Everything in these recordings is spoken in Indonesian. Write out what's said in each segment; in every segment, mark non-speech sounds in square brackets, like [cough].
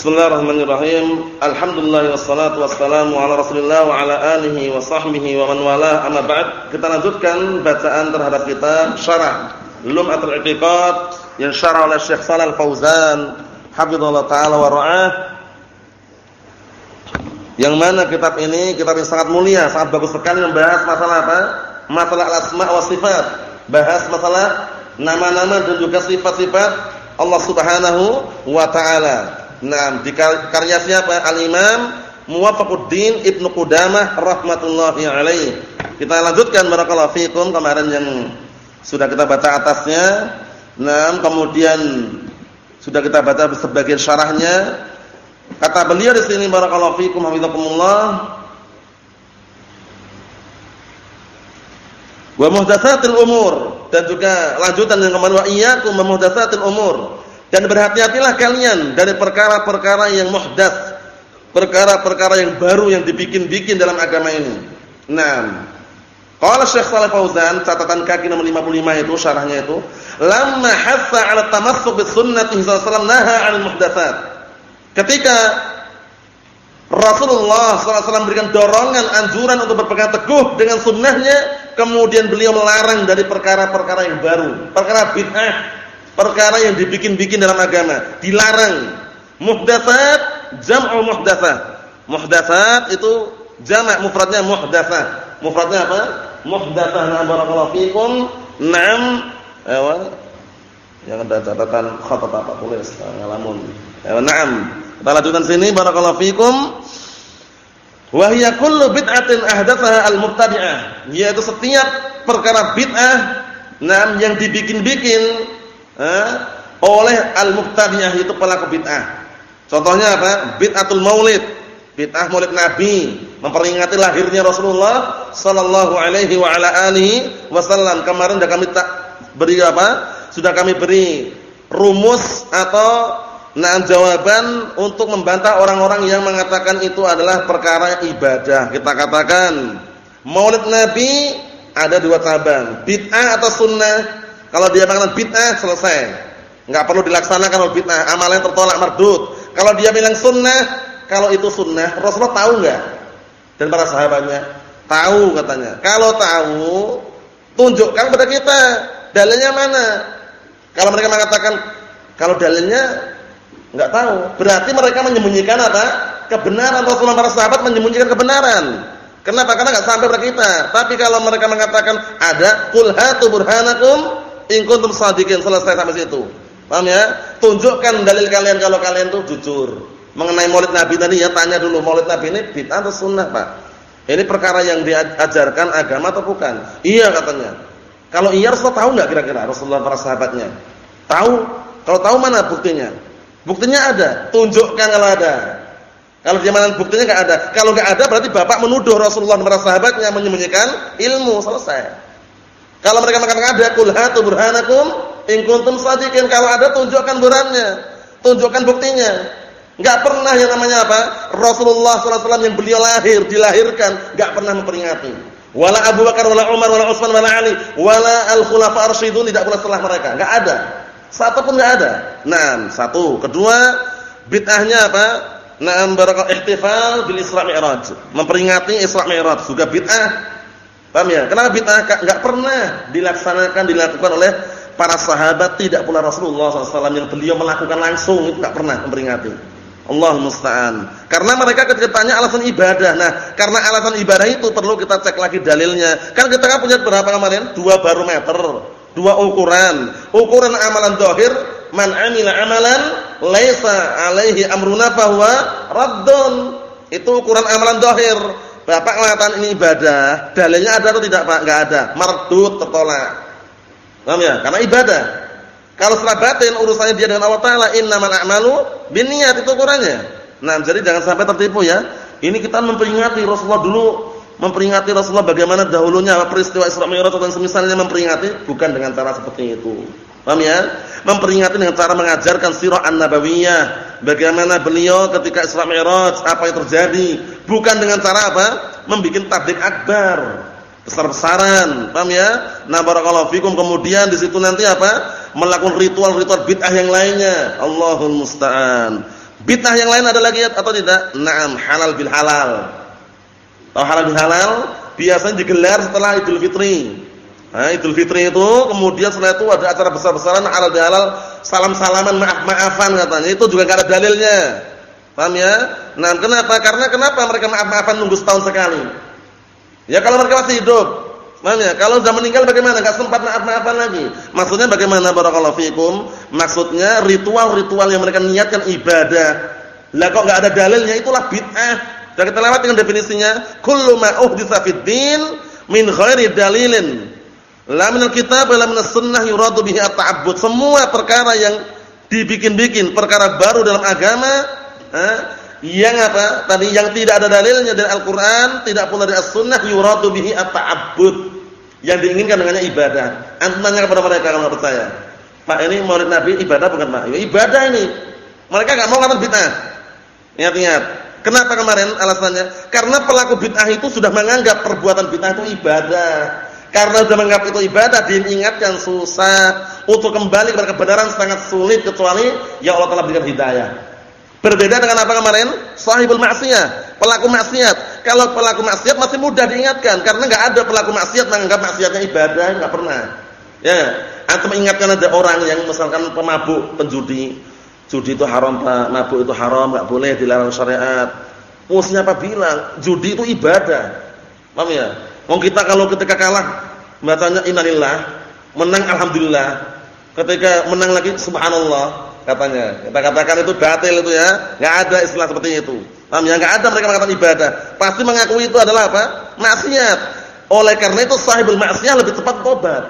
Bismillahirrahmanirrahim. Alhamdulillah wassalatu wassalamu ala Rasulillah wa ala alihi wa sahbihi wa man wala. Amma ba'd. Kita lanjutkan bacaan terhadap kita syarah Lum'atul I'tiqad yang syarah oleh Syekh Shalal Fauzan hafizallahu taala wa ra'ah. Yang mana kitab ini kitab yang sangat mulia, sangat bagus sekali membahas masalah apa? Masalah al-asma wa sifat. Bahas masalah nama-nama dan juga sifat-sifat Allah Subhanahu wa taala. Nah, di karya siapa? Al-Imam Muwafaquddin Ibnu Qudamah rahmatullahi alaih. Kita lanjutkan barakallahu fikum kemarin yang sudah kita baca atasnya. Nah, kemudian sudah kita baca sebagian syarahnya. Kata beliau di sini barakallahu fikum hafizakumullah. Wa muhdatsatil umur dan juga lanjutan yang kemarin wa iyyakum muhdatsatil umur dan berhati-hatilah kalian dari perkara-perkara yang muhdats, perkara-perkara yang baru yang dibikin-bikin dalam agama ini. Nah, kalau Syekh Shalih Fauzan catatan kaki nomor 55 itu syarahnya itu, lamma hassa 'ala tamassuk bis sunnati sallallahu naha 'anil muhdatsat. Ketika Rasulullah SAW memberikan dorongan, anjuran untuk berpegang teguh dengan sunnahnya, kemudian beliau melarang dari perkara-perkara yang baru, perkara bid'ah, perkara yang dibikin-bikin dalam agama, dilarang. Muhdatsat jam'u muhdatsah. Muhdatsat itu jamak mufradnya muhdatsah. Mufradnya apa? Muhdatsah. Nah, barakallahu fikum. Naam. Ewa. Yang ada catatan khatat apa tulis ngalamun. Ewa, naam. Kita lanjutkan sini barakallahu fikum. Wa hiya kullu bid'atin ahdatsaha al-mubtadi'ah. Yaitu setiap perkara bid'ah Nah, yang dibikin-bikin eh, oleh al-mubtadi'ah itu pelaku bid'ah. Contohnya apa? Bid'atul maulid, bid'ah maulid Nabi, memperingati lahirnya Rasulullah sallallahu alaihi wa ala alihi wasallam. Kemarin sudah kami tak beri apa? Sudah kami beri rumus atau nah jawaban untuk membantah orang-orang yang mengatakan itu adalah perkara ibadah. Kita katakan Maulid Nabi ada dua cabang, bid'ah atau sunnah. Kalau dia mengatakan bid'ah selesai. Enggak perlu dilaksanakan kalau bid'ah, amalan tertolak mardud. Kalau dia bilang sunnah, kalau itu sunnah, Rasulullah tahu enggak? Dan para sahabatnya tahu katanya. Kalau tahu, tunjukkan kepada kita dalilnya mana. Kalau mereka mengatakan kalau dalilnya enggak tahu, berarti mereka menyembunyikan apa? Kebenaran Rasulullah para sahabat menyembunyikan kebenaran. Kenapa? Karena enggak sampai kepada kita. Tapi kalau mereka mengatakan ada, qul hatu burhanakum In kuntum shadiqin selesai sampai situ. Paham ya? Tunjukkan dalil kalian kalau kalian tuh jujur. Mengenai Maulid Nabi tadi ya tanya dulu Maulid Nabi ini bid'ah atau sunnah, Pak? Ini perkara yang diajarkan agama atau bukan? Iya katanya. Kalau iya Rasulullah tahu enggak kira-kira Rasulullah para sahabatnya? Tahu? Kalau tahu mana buktinya? Buktinya ada. Tunjukkan kalau ada. Kalau dia mana buktinya enggak ada. Kalau enggak ada berarti Bapak menuduh Rasulullah para sahabatnya menyembunyikan ilmu, selesai. Kalau mereka mengatakan ada kul hatu burhanakum in kuntum shadiqin kalau ada tunjukkan burhannya, tunjukkan buktinya. Enggak pernah yang namanya apa? Rasulullah SAW yang beliau lahir, dilahirkan, enggak pernah memperingati. Wala Abu Bakar, wala Umar, wala Utsman, wala Ali, wala al-khulafa arsyidun tidak pula setelah mereka. Enggak ada. Satu pun enggak ada. Nah, satu. Kedua, bid'ahnya apa? Naam barakal ihtifal bil Isra Mi'raj. Memperingati Isra Mi'raj juga bid'ah Paham ya? Kenapa bid'ah enggak pernah dilaksanakan dilakukan oleh para sahabat tidak pula Rasulullah SAW yang beliau melakukan langsung itu enggak pernah memperingati. Allah musta'an. Karena mereka ketika tanya alasan ibadah. Nah, karena alasan ibadah itu perlu kita cek lagi dalilnya. Kan kita kan punya berapa kemarin? Dua barometer, dua ukuran. Ukuran amalan dohir, man amila amalan laisa alaihi amruna bahwa raddun. Itu ukuran amalan dohir Bapak mengatakan ini ibadah, dalilnya ada atau tidak Pak? Enggak ada. Mardut tertolak. Paham ya? Karena ibadah. Kalau setelah batin urusannya dia dengan Allah Taala, innamal a'malu binniyat itu ukurannya. Nah, jadi jangan sampai tertipu ya. Ini kita memperingati Rasulullah dulu memperingati Rasulullah bagaimana dahulunya peristiwa Isra Mi'raj dan semisalnya memperingati bukan dengan cara seperti itu. Paham ya? Memperingati dengan cara mengajarkan sirah an-nabawiyah, bagaimana beliau ketika Isra Mi'raj, apa yang terjadi, bukan dengan cara apa? Membikin tablik akbar, besar-besaran. Paham ya? Nah, barakallahu fikum kemudian di situ nanti apa? Melakukan ritual-ritual bid'ah yang lainnya. Allahul musta'an. Bid'ah yang lain ada lagi atau tidak? Naam, halal bil halal. Tahu halal bil halal? Biasanya digelar setelah Idul Fitri. Nah, Idul Fitri itu kemudian setelah itu ada acara besar-besaran halal bil halal, salam-salaman, maaf-maafan katanya. Itu juga enggak ada dalilnya. Paham ya? Nah, kenapa? Karena kenapa mereka maaf-maafan nunggu setahun sekali? Ya kalau mereka masih hidup. Paham ya? Kalau sudah meninggal bagaimana? Enggak sempat maaf-maafan lagi. Maksudnya bagaimana barakallahu fikum? Maksudnya ritual-ritual yang mereka niatkan ibadah. Lah kok enggak ada dalilnya itulah bid'ah. Dan kita lewat dengan definisinya, kullu ma uhditsa fid din min ghairi dalilin. La min al-kitab wa la min as-sunnah yuradu bihi at-ta'abbud. Semua perkara yang dibikin-bikin, perkara baru dalam agama, yang apa? Tadi yang tidak ada dalilnya dari Al-Qur'an, tidak pula dari As-Sunnah yuradu bihi at-ta'abbud. Yang diinginkan dengannya ibadah. Antum tanya kepada mereka kalau enggak percaya. Pak ini murid Nabi ibadah bukan Pak? Ya, ibadah ini. Mereka enggak mau kata bid'ah. Ingat-ingat. Kenapa kemarin alasannya? Karena pelaku bid'ah itu sudah menganggap perbuatan bid'ah itu ibadah. Karena sudah menganggap itu ibadah, diingatkan susah untuk kembali kepada kebenaran sangat sulit kecuali ya Allah telah berikan hidayah. Berbeda dengan apa kemarin? Sahibul maksiyah, pelaku maksiat. Kalau pelaku maksiat masih mudah diingatkan karena enggak ada pelaku maksiat menganggap maksiatnya ibadah, enggak pernah. Ya, atau mengingatkan ada orang yang misalkan pemabuk, penjudi. Judi itu haram, Pak. Mabuk itu haram, enggak boleh dilarang syariat. Musnya apa bilang? Judi itu ibadah. Paham ya? Wong kita kalau ketika kalah bacanya innalillah, menang alhamdulillah. Ketika menang lagi subhanallah katanya. Kita katakan itu batil itu ya. Enggak ada istilah seperti itu. Paham ya? Enggak ada mereka mengatakan ibadah. Pasti mengakui itu adalah apa? Maksiat. Oleh karena itu sahibul maksiat lebih cepat tobat.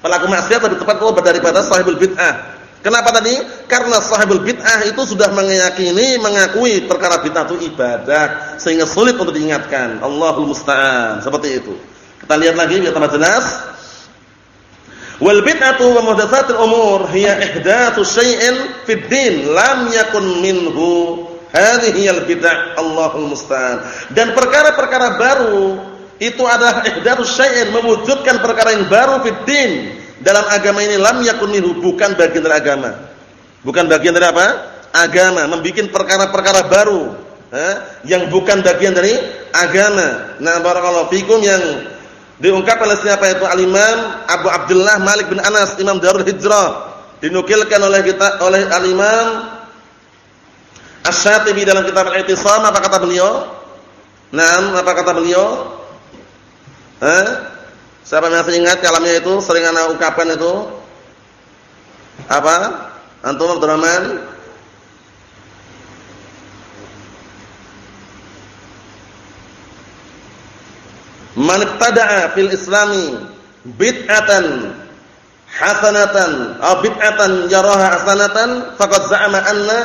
Pelaku maksiat lebih cepat tobat daripada sahibul bid'ah. Kenapa tadi? Karena sahibul bid'ah itu sudah meyakini, mengakui perkara bid'ah itu ibadah sehingga sulit untuk diingatkan. Allahul musta'an. Seperti itu. Kita lihat lagi biar tambah jelas. Wal bid'atu wa muhdatsatul umur hiya ihdatsu syai'in fid din lam yakun minhu. Hadhihi al bid'ah Allahul musta'an. Dan perkara-perkara baru itu adalah ihdatsu syai'in mewujudkan perkara yang baru fid din. Dalam agama ini lam yakun minhu bukan bagian dari agama. Bukan bagian dari apa? Agama, membikin perkara-perkara baru, eh, yang bukan bagian dari agama. Nah, barakallahu fikum yang Diungkap oleh siapa itu Al-Imam Abu Abdullah Malik bin Anas Imam Darul Hijrah. Dinukilkan oleh kita oleh Al-Imam Asy-Syatibi dalam kitab Al-I'tisam apa kata beliau? Naam, apa kata beliau? Eh? Siapa yang masih ingat kalamnya itu sering ana ungkapkan itu? Apa? Antum Abdurrahman? Man ibtada'a fil islami bid'atan hasanatan aw bid'atan yaraha hasanatan faqad za'ama anna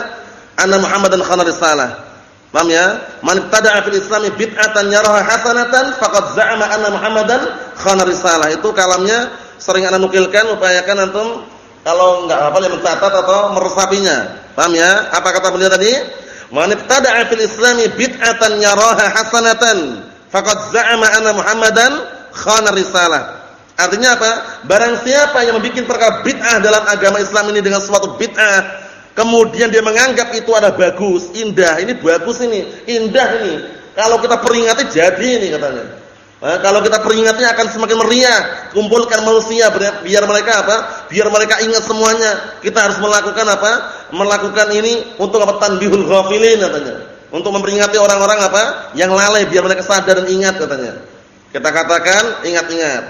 anna Muhammadan khana risalah. Paham ya? Man ibtada'a fil islami bid'atan yaraha hasanatan faqad za'ama anna Muhammadan khana risalah. Itu kalamnya sering ana nukilkan upayakan antum kalau enggak apa yang mencatat atau meresapinya. Paham ya? Apa kata beliau tadi? Man ibtada'a fil islami bid'atan yaraha hasanatan faqad za'ama anna Muhammadan khana risalah. Artinya apa? Barang siapa yang membuat perkara bid'ah dalam agama Islam ini dengan suatu bid'ah, kemudian dia menganggap itu ada bagus, indah, ini bagus ini, indah ini. Kalau kita peringati jadi ini katanya. Nah, kalau kita peringati akan semakin meriah, kumpulkan manusia biar mereka apa? Biar mereka ingat semuanya. Kita harus melakukan apa? Melakukan ini untuk apa? Tanbihul ghafilin katanya. Untuk memperingati orang-orang apa? Yang lalai biar mereka sadar dan ingat katanya. Kita katakan ingat-ingat.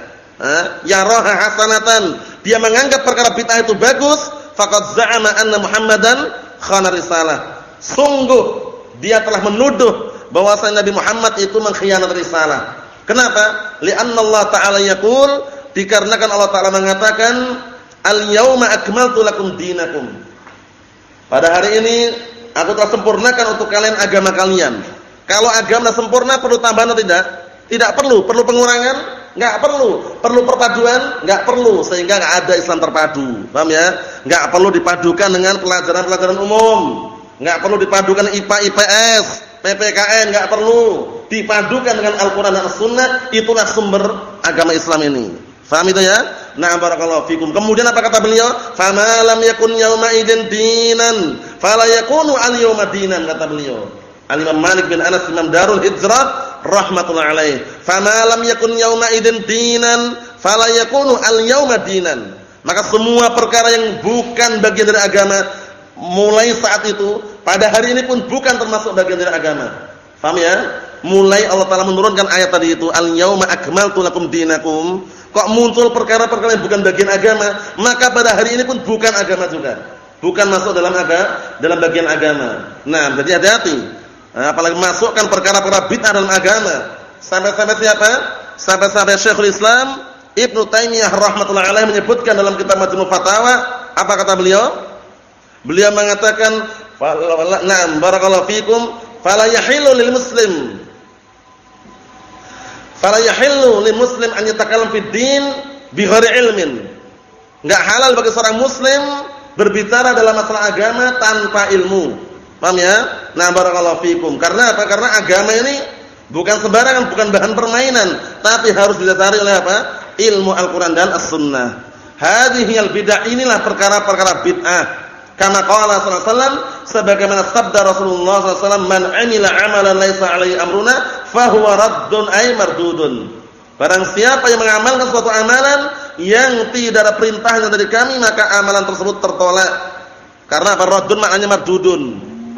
Ya roha hasanatan. Dia menganggap perkara bid'ah itu bagus, faqad za'ama anna Muhammadan khana risalah. Sungguh dia telah menuduh bahwasanya Nabi Muhammad itu mengkhianati risalah. Kenapa? Li'anna Allah Ta'ala yaqul dikarenakan Allah Ta'ala mengatakan al-yauma akmaltu lakum dinakum. Pada hari ini Aku telah sempurnakan untuk kalian agama kalian. Kalau agama sempurna perlu tambahan atau tidak? Tidak perlu. Perlu pengurangan? Enggak perlu. Perlu perpaduan? Enggak perlu. Sehingga enggak ada Islam terpadu. Paham ya? Enggak perlu dipadukan dengan pelajaran-pelajaran umum. Enggak perlu dipadukan IPA IPS, PPKN enggak perlu. Dipadukan dengan Al-Qur'an dan As-Sunnah, itulah sumber agama Islam ini. Faham itu ya? Nah barakallahu fikum. Kemudian apa kata beliau? Fama lam yakun yauma idzin dinan fala yakunu al-yawma dinan kata beliau. Al-Imam Malik bin Anas Imam Darul Hijrah rahmatullah alaih. Fama lam yakun yawma idin dinan fala yakunu al-yawma dinan. Maka semua perkara yang bukan bagian dari agama mulai saat itu pada hari ini pun bukan termasuk bagian dari agama. Paham ya? Mulai Allah Taala menurunkan ayat tadi itu al-yauma akmaltu lakum dinakum. Kok muncul perkara-perkara yang bukan bagian agama, maka pada hari ini pun bukan agama juga. Bukan masuk dalam agama, dalam bagian agama. Nah, jadi hati-hati. Nah, apalagi masukkan perkara-perkara bid'ah dalam agama. Sampai-sampai siapa? Sampai-sampai Syekhul Islam Ibnu Taimiyah rahmatullah alaih menyebutkan dalam kitab Majmu' Fatawa, apa kata beliau? Beliau mengatakan, "Na'am, barakallahu fikum, fala yahillu lil muslim fala yahillu lil muslim an yatakallam fid din bi ghairi ilmin." Enggak halal bagi seorang muslim berbicara dalam masalah agama tanpa ilmu. Paham ya? Nah, barakallahu fikum. Karena apa? Karena agama ini bukan sembarangan, bukan bahan permainan, tapi harus didasari oleh apa? Ilmu Al-Qur'an dan As-Sunnah. Hadhihi al-bid'ah inilah perkara-perkara bid'ah Kama qala sallallahu alaihi wasallam sebagaimana sabda Rasulullah sallallahu alaihi wasallam man 'amila 'amalan laisa 'alaihi amruna fahuwa raddun ay mardudun. Barang siapa yang mengamalkan suatu amalan yang tidak ada perintahnya dari kami maka amalan tersebut tertolak. Karena apa? Raddun maknanya mardudun.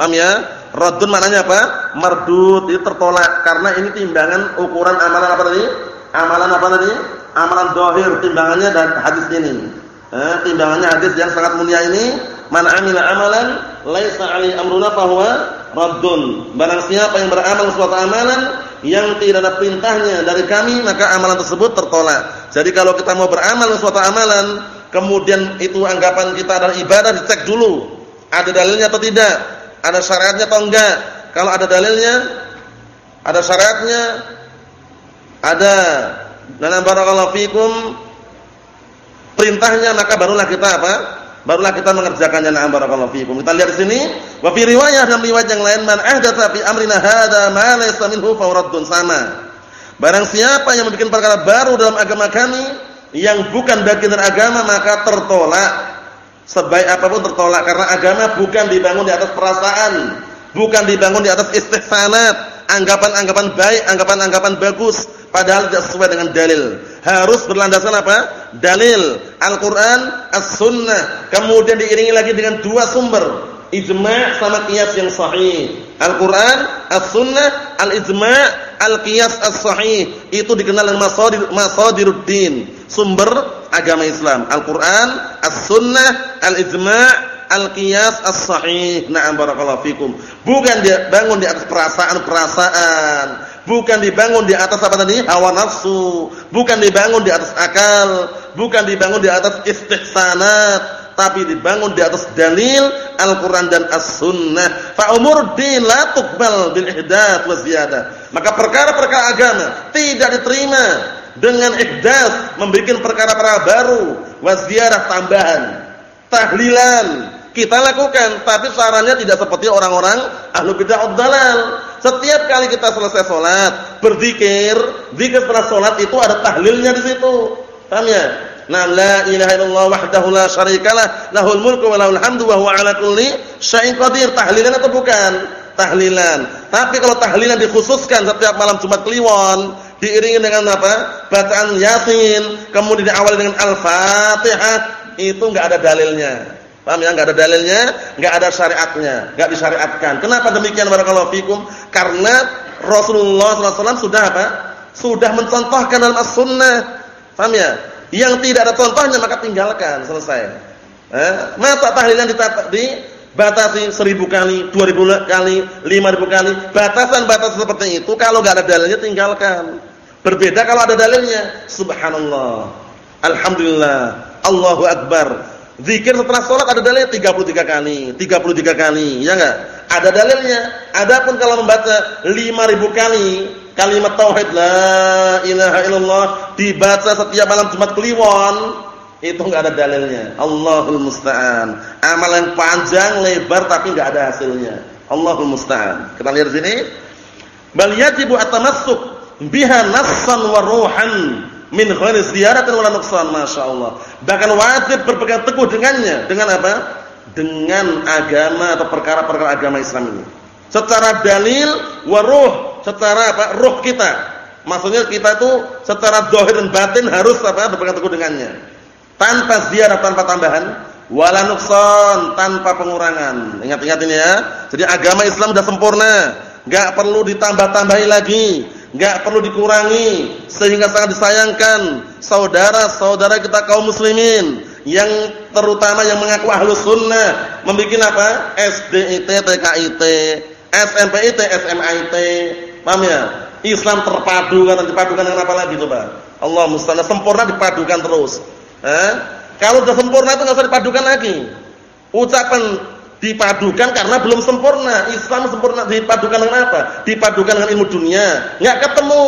Paham ya? Raddun maknanya apa? Mardud itu tertolak karena ini timbangan ukuran amalan apa tadi? Amalan apa tadi? Amalan dohir timbangannya dan hadis ini. Eh, timbangannya hadis yang sangat mulia ini Man amila amalan laisa alaihi amruna fahuwa raddun. Barang siapa yang beramal suatu amalan yang tidak ada perintahnya dari kami, maka amalan tersebut tertolak. Jadi kalau kita mau beramal suatu amalan, kemudian itu anggapan kita adalah ibadah, dicek dulu. Ada dalilnya atau tidak? Ada syariatnya atau enggak? Kalau ada dalilnya, ada syariatnya, ada dalam barakallahu fikum perintahnya, maka barulah kita apa? barulah kita mengerjakannya na'am barakallahu fikum. Kita lihat di sini, wa fi riwayah dan riwayat yang lain man ahdatsa fi amrina hadza ma laysa minhu fawraddun sama. Barang siapa yang membuat perkara baru dalam agama kami yang bukan bagian dari agama maka tertolak. Sebaik apa pun tertolak karena agama bukan dibangun di atas perasaan, bukan dibangun di atas istihsanat, anggapan-anggapan baik, anggapan-anggapan bagus padahal tidak sesuai dengan dalil. Harus berlandaskan apa? Dalil Al-Qur'an, As-Sunnah. Kemudian diiringi lagi dengan dua sumber, ijma' sama qiyas yang sahih. Al-Qur'an, As-Sunnah, Al-Ijma', Al-Qiyas As-Sahih. Itu dikenal dengan masadir masadiruddin, sumber agama Islam. Al-Qur'an, As-Sunnah, Al-Ijma', Al-Qiyas As-Sahih. Na'am barakallahu fikum. Bukan dia bangun di atas perasaan-perasaan bukan dibangun di atas apa tadi? hawa nafsu, bukan dibangun di atas akal, bukan dibangun di atas istihsanat, tapi dibangun di atas dalil Al-Qur'an dan As-Sunnah. Fa umur la tuqbal bil ihdath wa ziyadah. Maka perkara-perkara agama tidak diterima dengan ihdath, membuat perkara-perkara baru, wa ziyadah tambahan, tahlilan kita lakukan, tapi sarannya tidak seperti orang-orang ahlu bid'ah dalal. Setiap kali kita selesai sholat, berzikir, zikir setelah sholat itu ada tahlilnya di situ. Paham ya? Nah, la ilaha illallah wahdahu la syarikalah, lahul mulku wa lahul hamdu wa huwa ala kulli syai'in qadir. Tahlilan atau bukan? Tahlilan. Tapi kalau tahlilan dikhususkan setiap malam Jumat Kliwon, diiringi dengan apa? Bacaan Yasin, kemudian diawali dengan Al-Fatihah, itu enggak ada dalilnya. Paham ya? Enggak ada dalilnya, enggak ada syariatnya, enggak disyariatkan. Kenapa demikian barakallahu fikum? Karena Rasulullah SAW sudah apa? Sudah mencontohkan dalam as-sunnah. Paham ya? Yang tidak ada contohnya maka tinggalkan, selesai. Eh, masa tahlilan di batasi seribu kali, dua ribu kali, lima ribu kali. Batasan-batasan seperti itu kalau enggak ada dalilnya tinggalkan. Berbeda kalau ada dalilnya. Subhanallah. Alhamdulillah. Allahu akbar. Zikir setelah sholat ada dalilnya 33 kali, 33 kali, ya enggak? Ada dalilnya. Adapun kalau membaca 5000 kali kalimat tauhid la ilaha illallah dibaca setiap malam Jumat Kliwon, itu enggak ada dalilnya. Allahul musta'an. Amalan panjang, lebar tapi enggak ada hasilnya. Allahul musta'an. Kita lihat sini. Bal yajibu at-tamassuk biha nassan wa ruhan min ghairi ziyaratin wala nuqsan masyaallah bahkan wajib berpegang teguh dengannya dengan apa dengan agama atau perkara-perkara agama Islam ini. Secara dalil waruh, secara apa? Ruh kita. Maksudnya kita itu secara dohir dan batin harus apa? berpegang teguh dengannya. Tanpa ziarah, tanpa tambahan, wala nukson, tanpa pengurangan. Ingat-ingat ini ya. Jadi agama Islam sudah sempurna, enggak perlu ditambah-tambahi lagi nggak perlu dikurangi sehingga sangat disayangkan saudara-saudara kita kaum muslimin yang terutama yang mengaku ahlus sunnah membuat apa? SDIT, TKIT, SMPIT, SMIT paham ya? Islam terpadu kan dipadukan dengan apa lagi coba? Allah mustahil sempurna dipadukan terus. Eh? kalau sudah sempurna itu nggak usah dipadukan lagi. Ucapan dipadukan karena belum sempurna. Islam sempurna dipadukan dengan apa? Dipadukan dengan ilmu dunia. Enggak ketemu.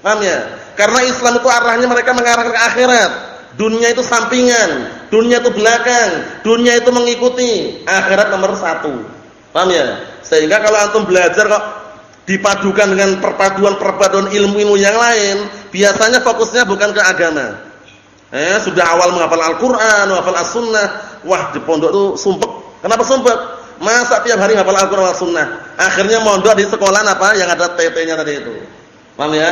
Paham ya? Karena Islam itu arahnya mereka mengarah ke akhirat. Dunia itu sampingan, dunia itu belakang, dunia itu mengikuti, akhirat nomor satu. Paham ya? Sehingga kalau antum belajar kok dipadukan dengan perpaduan-perpaduan ilmu-ilmu yang lain, biasanya fokusnya bukan ke agama. Eh, sudah awal menghafal Al-Qur'an, menghafal As-Sunnah, wah di pondok itu sumpek Kenapa sumpah? Masa tiap hari hafal Al-Qur'an wal Sunnah? Akhirnya mondok di sekolah apa yang ada TT-nya tadi itu. Paham ya?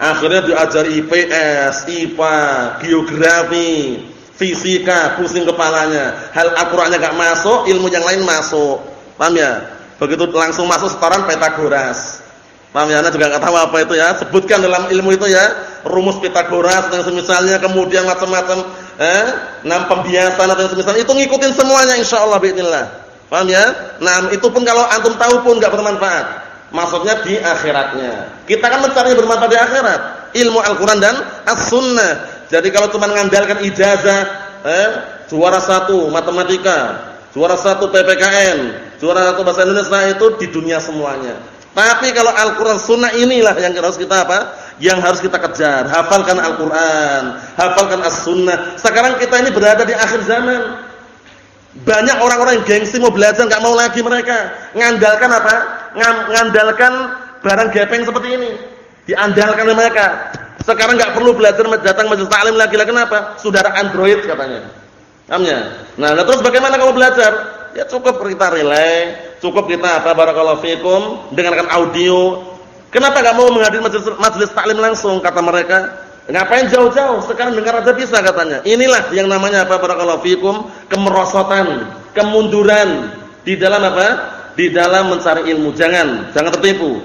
Akhirnya diajari IPS, IPA, geografi, fisika, pusing kepalanya. Hal Al-Qur'annya enggak masuk, ilmu yang lain masuk. Paham ya? Begitu langsung masuk setoran Pitagoras. Paham ya? Anda juga enggak tahu apa itu ya. Sebutkan dalam ilmu itu ya, rumus Pitagoras dan semisalnya kemudian macam-macam eh, enam pembiasan atau semisal itu ngikutin semuanya insyaallah باذنillah. Paham ya? Nah, itu pun kalau antum tahu pun enggak bermanfaat. Maksudnya di akhiratnya. Kita kan mencari bermanfaat di akhirat, ilmu Al-Qur'an dan As-Sunnah. Jadi kalau cuma mengandalkan ijazah eh, juara satu matematika, juara satu PPKN, juara satu bahasa Indonesia itu di dunia semuanya. Tapi kalau Al-Qur'an Sunnah inilah yang harus kita apa? Yang harus kita kejar. Hafalkan Al-Qur'an, hafalkan As-Sunnah. Sekarang kita ini berada di akhir zaman. Banyak orang-orang yang gengsi mau belajar enggak mau lagi mereka. Ngandalkan apa? Ngandalkan barang gepeng seperti ini. Diandalkan oleh mereka. Sekarang enggak perlu belajar datang majelis taklim lagi. Lah kenapa? Sudah ada Android katanya. Pahamnya? Nah, nah, terus bagaimana kalau belajar? Ya cukup kita relay, cukup kita apa barakallahu fikum dengarkan audio, Kenapa enggak mau menghadiri majelis, majelis taklim langsung kata mereka? Ngapain jauh-jauh? Sekarang dengar aja bisa katanya. Inilah yang namanya apa barakallahu fikum, kemerosotan, kemunduran di dalam apa? Di dalam mencari ilmu. Jangan, jangan tertipu.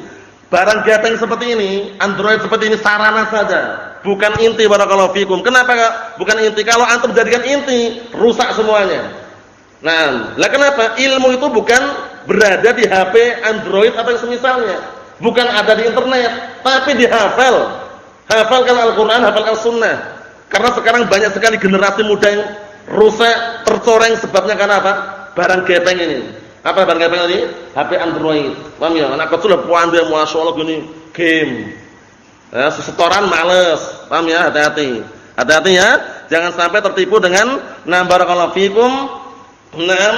Barang gapeng seperti ini, Android seperti ini sarana saja, bukan inti barakallahu fikum. Kenapa enggak? Bukan inti. Kalau antum jadikan inti, rusak semuanya. Nah, lah kenapa? Ilmu itu bukan berada di HP Android atau yang semisalnya bukan ada di internet, tapi dihafal. Hafalkan Al-Qur'an, hafalkan sunnah. Karena sekarang banyak sekali generasi muda yang rusak, tercoreng sebabnya karena apa? Barang gepeng ini. Apa barang gepeng ini? HP Android. Paham ya? Anak kecil pandai masyaallah gini game. Ya, setoran males. Paham ya? Hati-hati. Hati-hati ya. Jangan sampai tertipu dengan na barakallahu fikum enam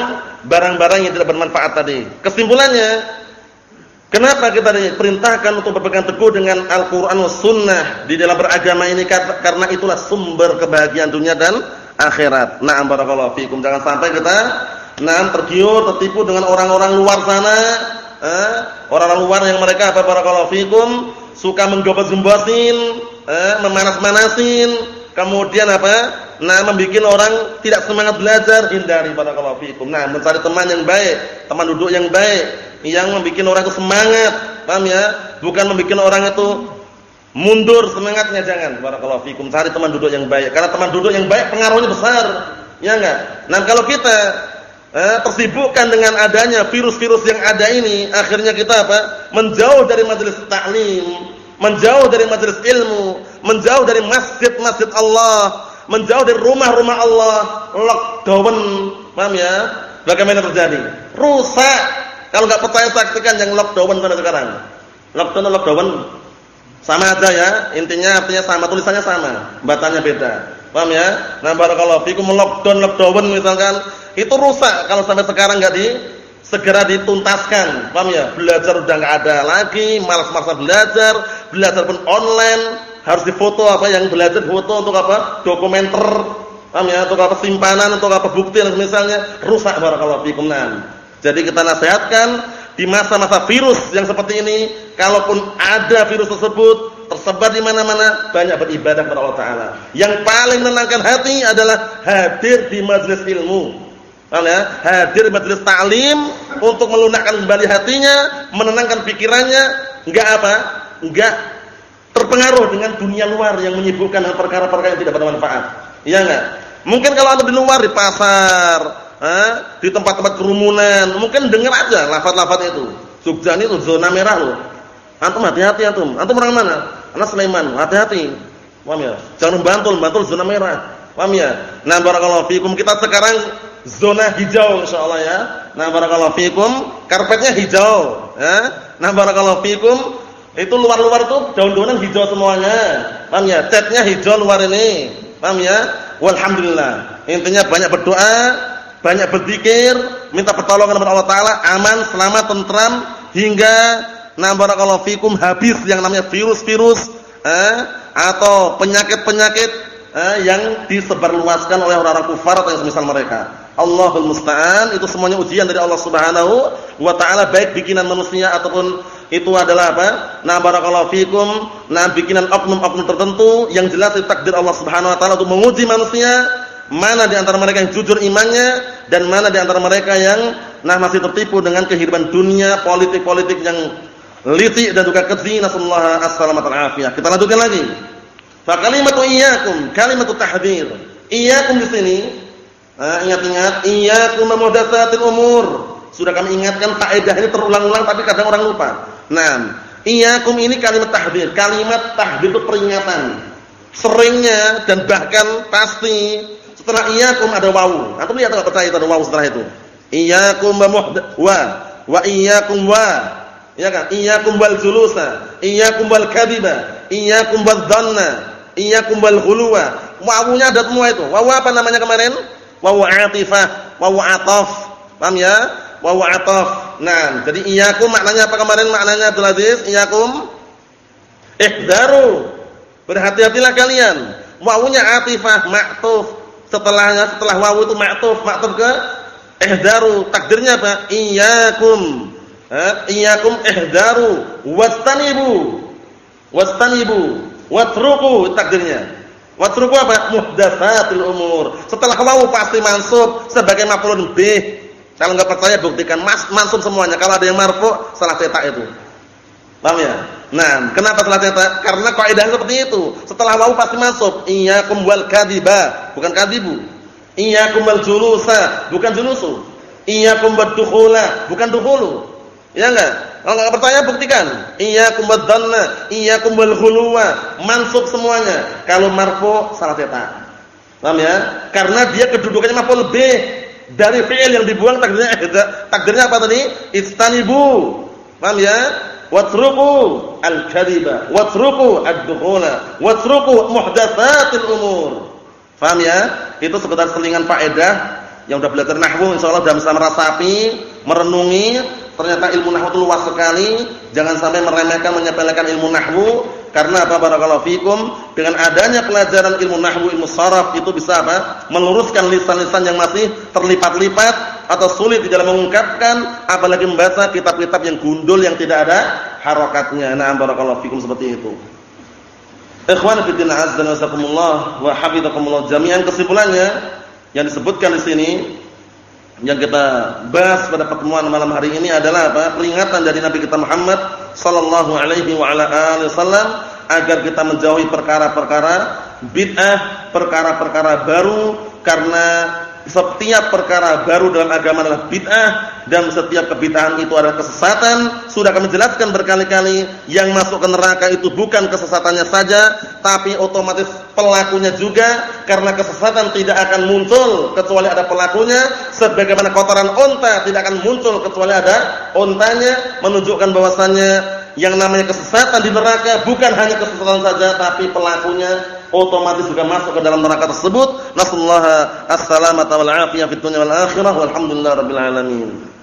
barang-barang yang tidak bermanfaat tadi. Kesimpulannya, Kenapa kita diperintahkan untuk berpegang teguh dengan Al-Quran dan Sunnah di dalam beragama ini? Karena itulah sumber kebahagiaan dunia dan akhirat. Nah, barakallahu fikum. Jangan sampai kita nah tergiur, tertipu dengan orang-orang luar sana, eh, orang-orang luar yang mereka apa barakallahu fikum suka menggobas-gembosin, eh, memanas-manasin, kemudian apa? Nah, membuat orang tidak semangat belajar, hindari barakallahu fikum. Nah, mencari teman yang baik, teman duduk yang baik yang membuat orang itu semangat, paham ya? Bukan membuat orang itu mundur semangatnya jangan. Barakallahu fikum. Cari teman duduk yang baik. Karena teman duduk yang baik pengaruhnya besar. Ya enggak? Nah, kalau kita eh, tersibukkan dengan adanya virus-virus yang ada ini, akhirnya kita apa? Menjauh dari majelis taklim, menjauh dari majelis ilmu, menjauh dari masjid-masjid Allah, menjauh dari rumah-rumah Allah, lockdown, paham ya? Bagaimana terjadi? Rusak kalau nggak percaya saksikan yang lockdown sampai sekarang. Lockdown lockdown sama aja ya, intinya artinya sama, tulisannya sama, bacanya beda. Paham ya? Nah, barakallahu fikum lockdown lockdown misalkan itu rusak kalau sampai sekarang nggak di segera dituntaskan. Paham ya? Belajar udah nggak ada lagi, malas-malasan belajar, belajar pun online, harus difoto apa yang belajar foto untuk apa? Dokumenter. Paham ya? Untuk apa simpanan, untuk apa bukti misalnya rusak barakallahu fikum. Nah, jadi kita nasihatkan di masa-masa virus yang seperti ini, kalaupun ada virus tersebut tersebar di mana-mana, banyak beribadah kepada Allah taala. Yang paling menenangkan hati adalah hadir di majelis ilmu. Ya? Hadir di majelis ta'lim untuk melunakkan kembali hatinya, menenangkan pikirannya, enggak apa? Enggak terpengaruh dengan dunia luar yang menyibukkan perkara-perkara yang tidak bermanfaat. Iya enggak? Mungkin kalau Anda di luar di pasar, eh, di tempat-tempat kerumunan, mungkin dengar aja lafaz-lafaz itu. Jogja ini tuh zona merah loh. Antum hati-hati antum. Antum orang mana? Anak Sulaiman, hati-hati. Paham ya? Jangan Bantul, Bantul zona merah. Paham ya? Nah, barakallahu fikum kita sekarang zona hijau insyaallah ya. Nah, barakallahu fikum, karpetnya hijau, ya. Nah, barakallahu fikum, itu luar-luar itu daun-daunan hijau semuanya. Paham ya? Catnya hijau luar ini. Paham ya? Walhamdulillah. Intinya banyak berdoa, banyak berzikir, minta pertolongan kepada Allah taala, aman, selamat, tentram hingga nah barakallahu fikum habis yang namanya virus-virus eh, atau penyakit-penyakit eh, yang disebarluaskan oleh orang-orang kufar atau yang semisal mereka. Allahul musta'an itu semuanya ujian dari Allah Subhanahu wa taala baik bikinan manusia ataupun itu adalah apa? Na barakallahu fikum, nah bikinan oknum-oknum tertentu yang jelas itu takdir Allah Subhanahu wa taala untuk menguji manusia mana di antara mereka yang jujur imannya dan mana di antara mereka yang nah masih tertipu dengan kehidupan dunia, politik-politik yang licik dan juga keji. Nasallahu alaihi wasallam. Kita lanjutkan lagi. Fa kalimatu iyyakum kalimatu tahdhir. Iyyakum di sini ingat-ingat iyyakum muhdatsatil umur. Sudah kami ingatkan kaidah ini terulang-ulang tapi kadang orang lupa. Nah, iyyakum ini kalimat tahdhir. Kalimat tahdhir itu peringatan. Seringnya dan bahkan pasti setelah iyyakum ada wawu. Antum lihat enggak percaya itu ada wawu setelah itu. Iyyakum wa wa iyyakum wa Ya kan? Iyyakum wal julusa, iyyakum wal kadiba, iyyakum wal dhanna, iyyakum wal ghuluwa. Wawunya ada semua itu. Wawu apa namanya kemarin? Wawu atifah, wawu ataf. Paham ya? Wawu ataf. Nah, jadi iyyakum maknanya apa kemarin? Maknanya Abdul Aziz, iyyakum ihdaru. Berhati-hatilah kalian. Wawunya atifah, ma'tuf. Setelahnya setelah wawu itu ma'tuf, ma'tuf ke ihdaru. Takdirnya apa? Iyyakum. Iyyakum ihdaru wastanibu. Wastanibu Watruku takdirnya. Watruku apa? Muhdatsatil umur. Setelah wawu pasti mansub sebagai maf'ulun bih. Kalau enggak percaya buktikan mas mansub semuanya. Kalau ada yang marfu salah cetak itu. Paham ya? Nah, kenapa salah cetak? Karena kaidahnya seperti itu. Setelah wawu pasti mansub. Iyyakum wal kadiba, bukan kadibu. Iyyakum wal julusa, bukan julusu. Iyyakum bad dukhula, bukan dukhulu. Ya enggak? Kalau enggak percaya buktikan. Iyyakum badzanna, iyyakum bil ghuluwa, mansub semuanya. Kalau marfu salah cetak. Paham ya? Karena dia kedudukannya maf'ul bih dari fi'il yang dibuang takdirnya [laughs] takdirnya apa tadi? Istanibu. Paham ya? Watruku al-kadhiba, watruku ad-dukhula, watruku muhdatsatil umur. Paham ya? Itu sekedar selingan faedah yang sudah belajar nahwu insyaallah dalam selama rasapi, merenungi Ternyata ilmu nahwu itu luas sekali, jangan sampai meremehkan menyepelekan ilmu nahwu karena apa barakallahu fikum dengan adanya pelajaran ilmu nahwu, ilmu sharaf itu bisa apa? meluruskan lisan-lisan yang masih terlipat-lipat atau sulit di dalam mengungkapkan apalagi membaca kitab-kitab yang gundul yang tidak ada harokatnya. Nah, barakallahu fikum seperti itu. Ikhwan fi din azza wa jalla wa hafizakumullah jami'an kesimpulannya yang disebutkan di sini yang kita bahas pada pertemuan malam hari ini adalah apa? Peringatan dari Nabi kita Muhammad sallallahu alaihi wa ala alihi wasallam agar kita menjauhi perkara-perkara bid'ah, perkara-perkara baru karena setiap perkara baru dalam agama adalah bid'ah dan setiap kebid'ahan itu adalah kesesatan. Sudah kami jelaskan berkali-kali, yang masuk ke neraka itu bukan kesesatannya saja, tapi otomatis pelakunya juga karena kesesatan tidak akan muncul kecuali ada pelakunya, sebagaimana kotoran unta tidak akan muncul kecuali ada untanya, menunjukkan bahwasannya yang namanya kesesatan di neraka bukan hanya kesesatan saja tapi pelakunya otomatis juga masuk ke dalam neraka tersebut. Nasallahu as-salamata wal afiyah fid dunya wal akhirah. Walhamdulillahirabbil alamin.